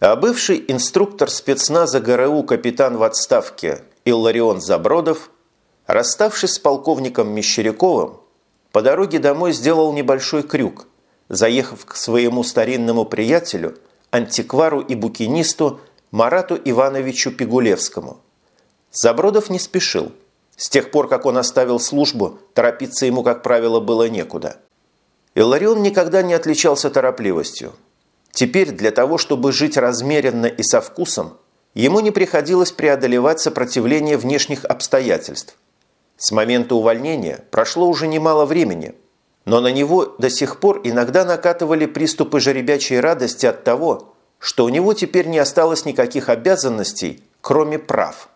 А бывший инструктор спецназа ГРУ капитан в отставке Илларион Забродов, расставшись с полковником Мещеряковым, по дороге домой сделал небольшой крюк, заехав к своему старинному приятелю, антиквару и букинисту Марату Ивановичу Пигулевскому. Забродов не спешил. С тех пор, как он оставил службу, торопиться ему, как правило, было некуда. Илларион никогда не отличался торопливостью. Теперь для того, чтобы жить размеренно и со вкусом, ему не приходилось преодолевать сопротивление внешних обстоятельств. С момента увольнения прошло уже немало времени, но на него до сих пор иногда накатывали приступы жеребячей радости от того, что у него теперь не осталось никаких обязанностей, кроме прав,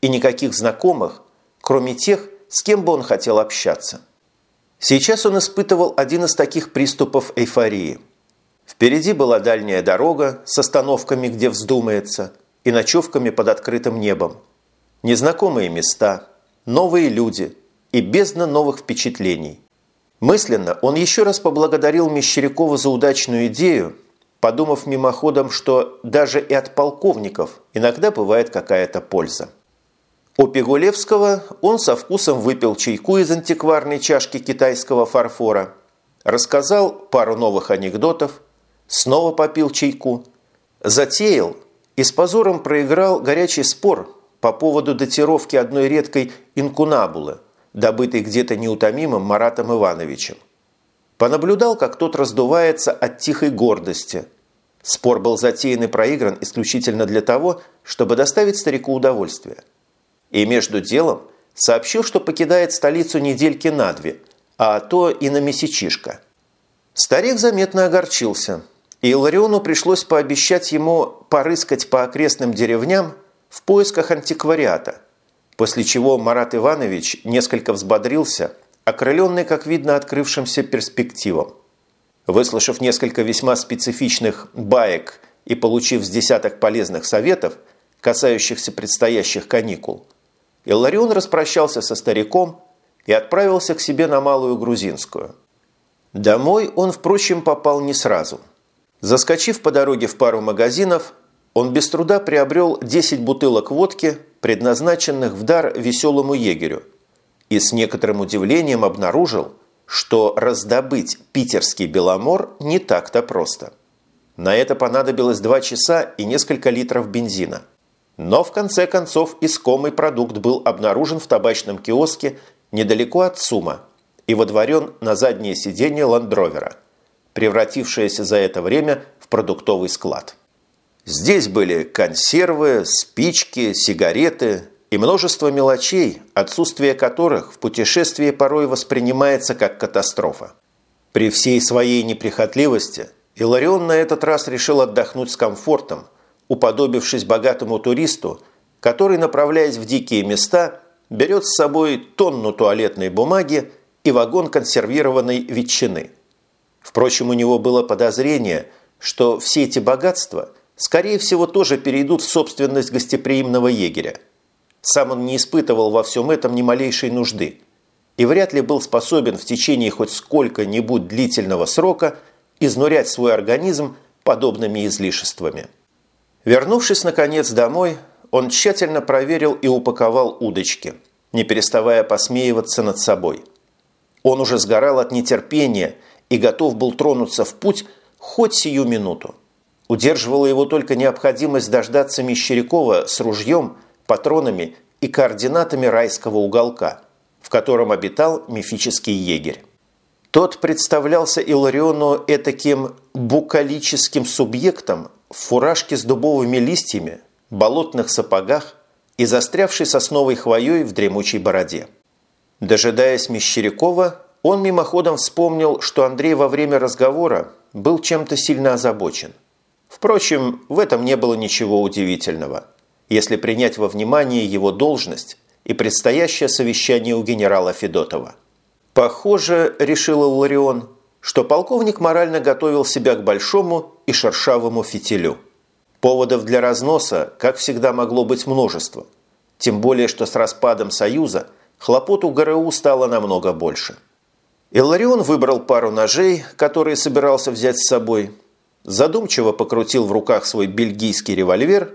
и никаких знакомых, кроме тех, с кем бы он хотел общаться. Сейчас он испытывал один из таких приступов эйфории – Впереди была дальняя дорога с остановками, где вздумается, и ночевками под открытым небом. Незнакомые места, новые люди и бездна новых впечатлений. Мысленно он еще раз поблагодарил Мещерякова за удачную идею, подумав мимоходом, что даже и от полковников иногда бывает какая-то польза. У Пигулевского он со вкусом выпил чайку из антикварной чашки китайского фарфора, рассказал пару новых анекдотов, снова попил чайку, затеял и с позором проиграл горячий спор по поводу датировки одной редкой инкунабулы, добытой где-то неутомимым Маратом Ивановичем. Понаблюдал, как тот раздувается от тихой гордости. Спор был затеян и проигран исключительно для того, чтобы доставить старику удовольствие. И между делом сообщил, что покидает столицу недельки на две, а то и на месячишко. Старик заметно огорчился – и Илариону пришлось пообещать ему порыскать по окрестным деревням в поисках антиквариата, после чего Марат Иванович несколько взбодрился, окрыленный, как видно, открывшимся перспективам. Выслушав несколько весьма специфичных баек и получив с десяток полезных советов, касающихся предстоящих каникул, Илларион распрощался со стариком и отправился к себе на Малую Грузинскую. Домой он, впрочем, попал не сразу – Заскочив по дороге в пару магазинов, он без труда приобрел 10 бутылок водки, предназначенных в дар веселому егерю, и с некоторым удивлением обнаружил, что раздобыть питерский беломор не так-то просто. На это понадобилось 2 часа и несколько литров бензина. Но в конце концов искомый продукт был обнаружен в табачном киоске недалеко от Сума и водворен на заднее сиденье ландровера – превратившаяся за это время в продуктовый склад. Здесь были консервы, спички, сигареты и множество мелочей, отсутствие которых в путешествии порой воспринимается как катастрофа. При всей своей неприхотливости Иларион на этот раз решил отдохнуть с комфортом, уподобившись богатому туристу, который, направляясь в дикие места, берет с собой тонну туалетной бумаги и вагон консервированной ветчины – Впрочем, у него было подозрение, что все эти богатства, скорее всего, тоже перейдут в собственность гостеприимного егеря. Сам он не испытывал во всем этом ни малейшей нужды и вряд ли был способен в течение хоть сколько-нибудь длительного срока изнурять свой организм подобными излишествами. Вернувшись, наконец, домой, он тщательно проверил и упаковал удочки, не переставая посмеиваться над собой. Он уже сгорал от нетерпения – и готов был тронуться в путь хоть сию минуту. Удерживала его только необходимость дождаться Мещерякова с ружьем, патронами и координатами райского уголка, в котором обитал мифический егерь. Тот представлялся Илариону этаким букалическим субъектом в фуражке с дубовыми листьями, болотных сапогах и застрявшей сосновой хвоей в дремучей бороде. Дожидаясь Мещерякова, он мимоходом вспомнил, что Андрей во время разговора был чем-то сильно озабочен. Впрочем, в этом не было ничего удивительного, если принять во внимание его должность и предстоящее совещание у генерала Федотова. Похоже, решил Ларион, что полковник морально готовил себя к большому и шершавому фитилю. Поводов для разноса, как всегда, могло быть множество. Тем более, что с распадом Союза хлопот у ГРУ стало намного больше. Илларион выбрал пару ножей, которые собирался взять с собой, задумчиво покрутил в руках свой бельгийский револьвер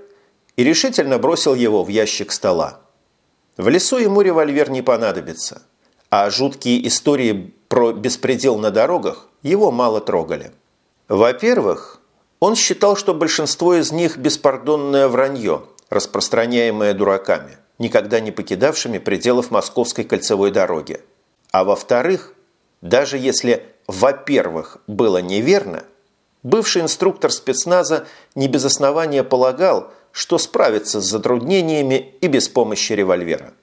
и решительно бросил его в ящик стола. В лесу ему револьвер не понадобится, а жуткие истории про беспредел на дорогах его мало трогали. Во-первых, он считал, что большинство из них беспардонное вранье, распространяемое дураками, никогда не покидавшими пределов Московской кольцевой дороги. А во-вторых, даже если «во-первых» было неверно, бывший инструктор спецназа не без основания полагал, что справится с затруднениями и без помощи револьвера.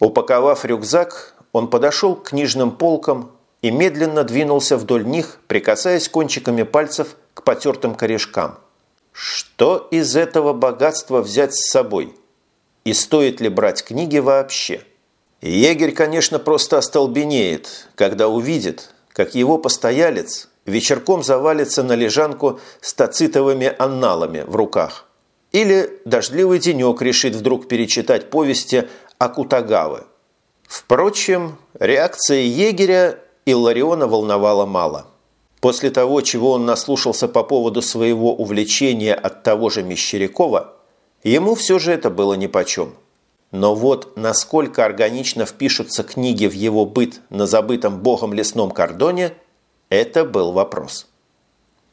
Упаковав рюкзак, он подошел к книжным полкам и медленно двинулся вдоль них, прикасаясь кончиками пальцев к потертым корешкам. Что из этого богатства взять с собой? И стоит ли брать книги вообще? Егерь, конечно, просто остолбенеет, когда увидит, как его постоялец вечерком завалится на лежанку с тацитовыми анналами в руках. Или дождливый денек решит вдруг перечитать повести Акутагавы. Впрочем, реакция егеря Иллариона волновала мало. После того, чего он наслушался по поводу своего увлечения от того же Мещерякова, ему все же это было нипочем. Но вот насколько органично впишутся книги в его быт на забытом богом лесном кордоне, это был вопрос.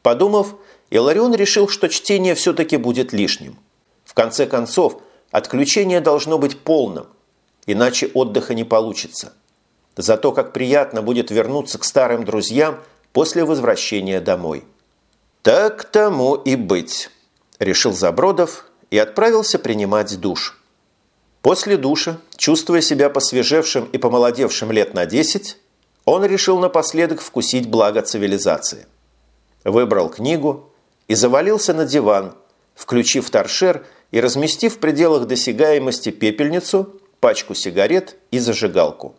Подумав, Иларион решил, что чтение все-таки будет лишним. В конце концов, отключение должно быть полным, иначе отдыха не получится. Зато как приятно будет вернуться к старым друзьям после возвращения домой. «Так тому и быть», – решил Забродов и отправился принимать душ. После душа, чувствуя себя посвежевшим и помолодевшим лет на 10, он решил напоследок вкусить благо цивилизации. Выбрал книгу и завалился на диван, включив торшер и разместив в пределах досягаемости пепельницу, пачку сигарет и зажигалку.